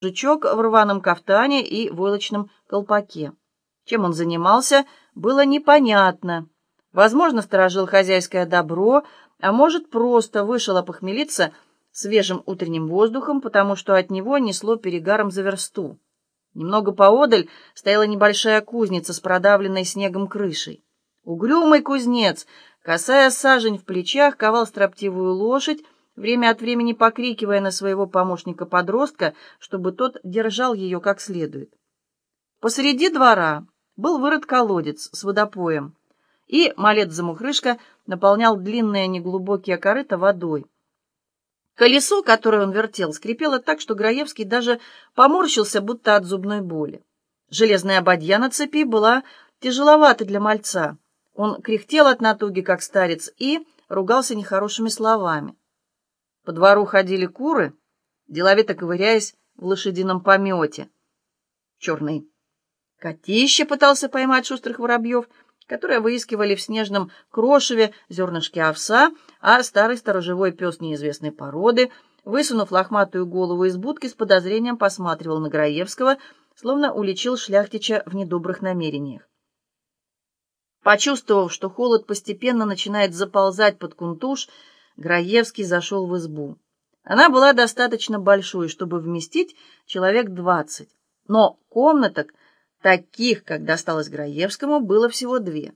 мужичок в рваном кафтане и войлочном колпаке. Чем он занимался, было непонятно. Возможно, сторожил хозяйское добро, а может, просто вышел опохмелиться свежим утренним воздухом, потому что от него несло перегаром за версту. Немного поодаль стояла небольшая кузница с продавленной снегом крышей. Угрюмый кузнец, касая сажень в плечах, ковал строптивую лошадь, время от времени покрикивая на своего помощника-подростка, чтобы тот держал ее как следует. Посреди двора был вырыт колодец с водопоем, и малец-замухрышка наполнял длинные неглубокие корыта водой. Колесо, которое он вертел, скрипело так, что Граевский даже поморщился, будто от зубной боли. Железная бадья на цепи была тяжеловата для мальца. Он кряхтел от натуги, как старец, и ругался нехорошими словами. По двору ходили куры, деловито ковыряясь в лошадином помете. Черный котище пытался поймать шустрых воробьев, которые выискивали в снежном крошеве зернышки овса, а старый сторожевой пес неизвестной породы, высунув лохматую голову из будки, с подозрением посматривал на Граевского, словно уличил шляхтича в недобрых намерениях. Почувствовав, что холод постепенно начинает заползать под кунтуш, Граевский зашел в избу. Она была достаточно большой, чтобы вместить человек двадцать, но комнаток, таких, как досталось Граевскому, было всего две.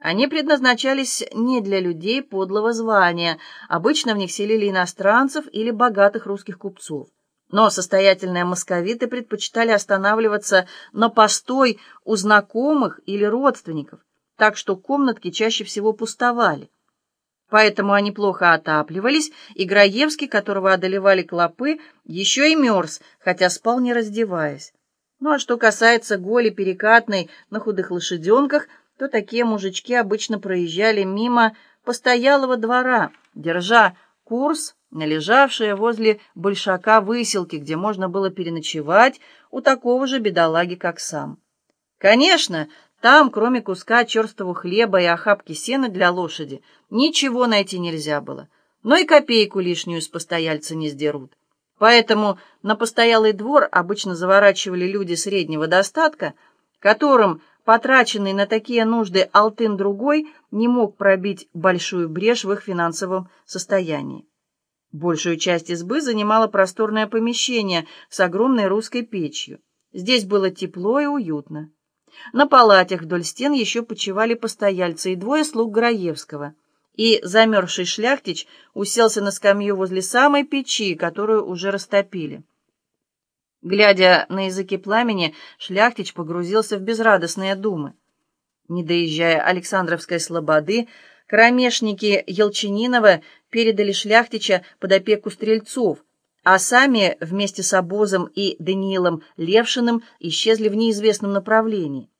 Они предназначались не для людей подлого звания, обычно в них селили иностранцев или богатых русских купцов. Но состоятельные московиты предпочитали останавливаться на постой у знакомых или родственников, так что комнатки чаще всего пустовали. Поэтому они плохо отапливались, и Граевский, которого одолевали клопы, еще и мерз, хотя спал не раздеваясь. Ну а что касается голи перекатной на худых лошаденках, то такие мужички обычно проезжали мимо постоялого двора, держа курс на лежавшие возле большака выселки, где можно было переночевать у такого же бедолаги, как сам. Конечно, там, кроме куска черстого хлеба и охапки сена для лошади, ничего найти нельзя было, но и копейку лишнюю с постояльца не сдерут. Поэтому на постоялый двор обычно заворачивали люди среднего достатка, которым потраченный на такие нужды алтын другой не мог пробить большую брешь в их финансовом состоянии. Большую часть избы занимало просторное помещение с огромной русской печью. Здесь было тепло и уютно. На палатях вдоль стен еще почивали постояльцы и двое слуг Граевского. И замерзший шляхтич уселся на скамью возле самой печи, которую уже растопили. Глядя на языки пламени, шляхтич погрузился в безрадостные думы. Не доезжая Александровской слободы, кромешники Елчининова передали шляхтича под опеку стрельцов, а сами вместе с обозом и Даниилом Левшиным исчезли в неизвестном направлении.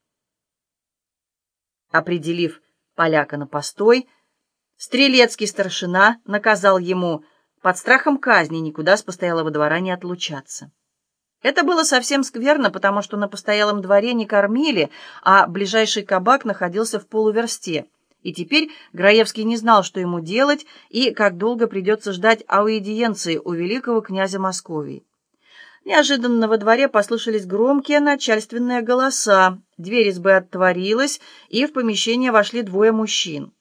Определив поляка на постой, стрелецкий старшина наказал ему под страхом казни никуда с постоялого двора не отлучаться. Это было совсем скверно, потому что на постоялом дворе не кормили, а ближайший кабак находился в полуверсте — и теперь Граевский не знал, что ему делать и как долго придется ждать аудиенции у великого князя Московии. Неожиданно во дворе послышались громкие начальственные голоса, дверь избы отворилась, и в помещение вошли двое мужчин.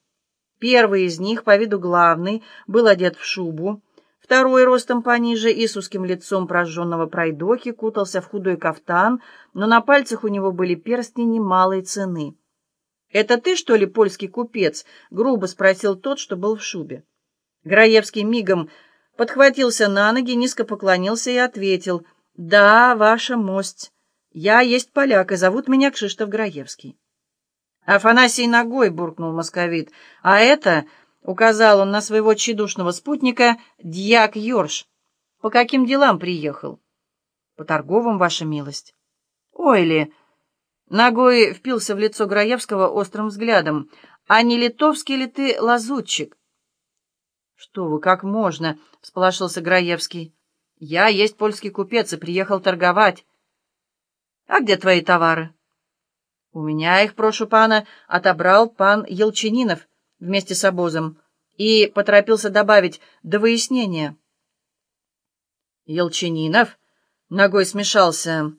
Первый из них, по виду главный, был одет в шубу, второй, ростом пониже и с узким лицом прожженного пройдохи, кутался в худой кафтан, но на пальцах у него были перстни немалой цены. «Это ты, что ли, польский купец?» — грубо спросил тот, что был в шубе. Граевский мигом подхватился на ноги, низко поклонился и ответил. «Да, ваша мость. Я есть поляк, и зовут меня Кшиштоф Граевский». «Афанасий ногой!» — буркнул московит. «А это...» — указал он на своего тщедушного спутника, — «дьяк Йорш. По каким делам приехал?» «По торговым, ваша милость». «Ой ли!» Ногой впился в лицо Граевского острым взглядом. «А не литовский ли ты лазутчик?» «Что вы, как можно?» — всполошился Граевский. «Я есть польский купец и приехал торговать». «А где твои товары?» «У меня их, прошу пана, отобрал пан Елчининов вместе с обозом и поторопился добавить до выяснения». «Елчининов?» Ногой смешался